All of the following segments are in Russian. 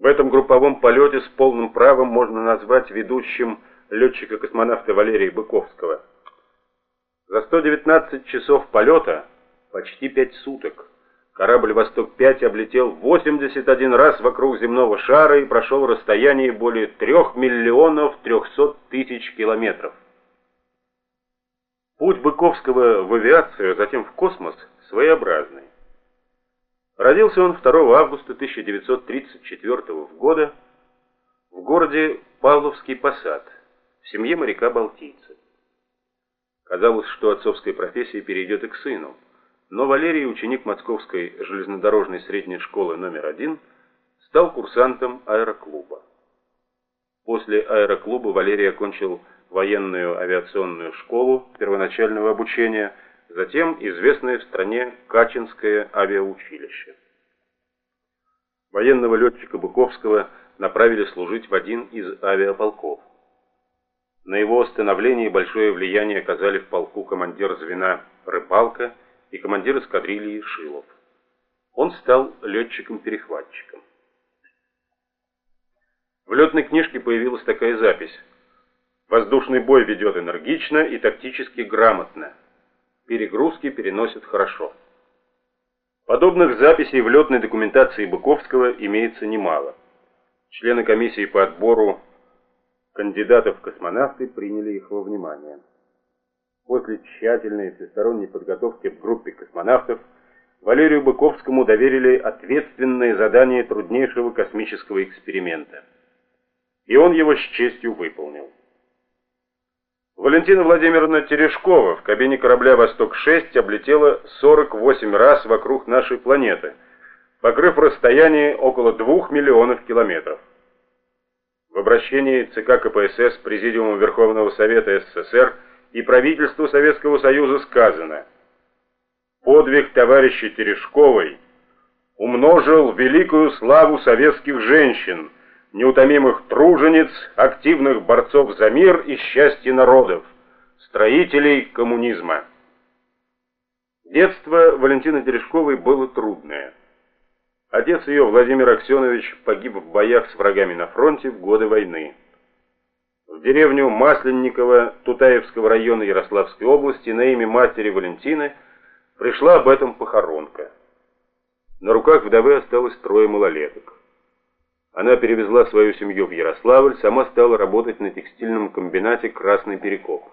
В этом групповом полете с полным правом можно назвать ведущим летчика-космонавта Валерия Быковского. За 119 часов полета, почти 5 суток, корабль «Восток-5» облетел 81 раз вокруг земного шара и прошел расстояние более 3 миллионов 300 тысяч километров. Путь Быковского в авиацию, затем в космос, своеобразный. Родился он 2 августа 1934 года в городе Павловский Посад, в семье моряка-балтийца. Казалось, что отцовская профессия перейдет и к сыну, но Валерий, ученик Московской железнодорожной средней школы номер один, стал курсантом аэроклуба. После аэроклуба Валерий окончил военную авиационную школу первоначального обучения – затем известное в стране Качинское авиаучилище. Военного летчика Быковского направили служить в один из авиаполков. На его становлении большое влияние оказали в полку командир звена Рыбалка и командир эскадрильи Шилов. Он стал летчиком-перехватчиком. В летной книжке появилась такая запись. Воздушный бой ведет энергично и тактически грамотно перегрузки переносят хорошо. Подобных записей в летной документации Быковского имеется немало. Члены комиссии по отбору кандидатов в космонавты приняли их во внимание. После тщательной всесторонней подготовки в группе космонавтов Валерию Быковскому доверили ответственное задание труднейшего космического эксперимента. И он его с честью выполнил. Валентина Владимировна Терешкова в кабине корабля «Восток-6» облетела 48 раз вокруг нашей планеты, покрыв расстояние около 2 миллионов километров. В обращении ЦК КПСС Президиуму Верховного Совета СССР и правительству Советского Союза сказано «Подвиг товарища Терешковой умножил великую славу советских женщин – неутомимых тружениц, активных борцов за мир и счастье народов, строителей коммунизма. Детство Валентины Терешковой было трудное. Отец ее, Владимир Аксенович, погиб в боях с врагами на фронте в годы войны. В деревню Масленниково Тутаевского района Ярославской области на имя матери Валентины пришла об этом похоронка. На руках вдовы осталось трое малолеток. Она перевезла свою семью в Ярославль, сама стала работать на текстильном комбинате «Красный Перекоп».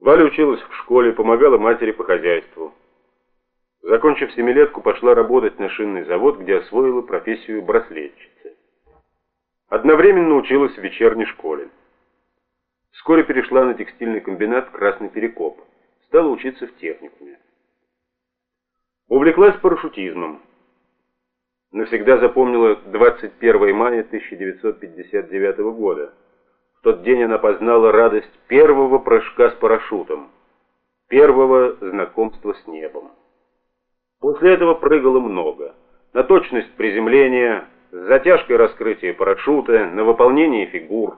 Валя училась в школе, помогала матери по хозяйству. Закончив семилетку, пошла работать на шинный завод, где освоила профессию браслетчицы. Одновременно училась в вечерней школе. Вскоре перешла на текстильный комбинат «Красный Перекоп». Стала учиться в техникуме. Увлеклась парашютизмом навсегда запомнила 21 мая 1959 года. В тот день она познала радость первого прыжка с парашютом, первого знакомства с небом. После этого прыгала много. На точность приземления, с затяжкой раскрытия парашюта, на выполнение фигур.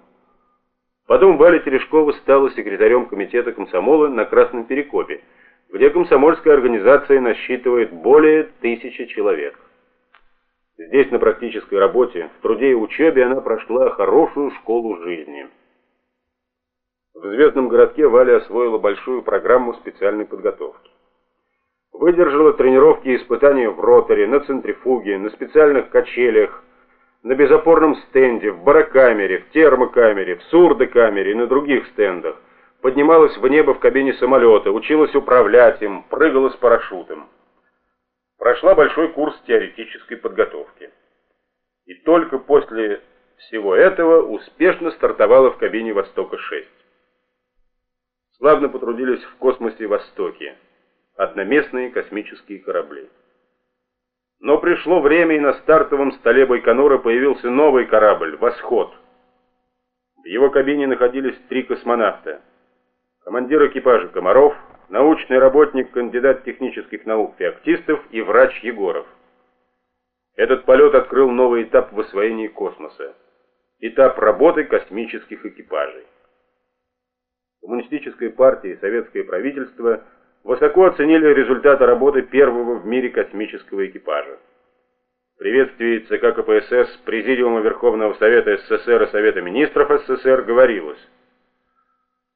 Потом Валя Терешкова стала секретарем комитета комсомола на Красном Перекопе, где комсомольская организация насчитывает более тысячи человек. Здесь, на практической работе, в труде и учебе она прошла хорошую школу жизни. В звездном городке Валя освоила большую программу специальной подготовки. Выдержала тренировки и испытания в роторе, на центрифуге, на специальных качелях, на безопорном стенде, в барокамере, в термокамере, в сурдокамере и на других стендах. Поднималась в небо в кабине самолета, училась управлять им, прыгала с парашютом прошла большой курс теоретической подготовки. И только после всего этого успешно стартовала в кабине «Востока-6». Славно потрудились в космосе «Востоке» одноместные космические корабли. Но пришло время, и на стартовом столе Байконура появился новый корабль «Восход». В его кабине находились три космонавта. Командир экипажа Комаров – научный работник, кандидат технических наук Феоктистов и врач Егоров. Этот полет открыл новый этап в освоении космоса. Этап работы космических экипажей. Коммунистическая партия и советское правительство высоко оценили результаты работы первого в мире космического экипажа. В ЦК КПСС Президиума Верховного Совета СССР и Совета Министров СССР говорилось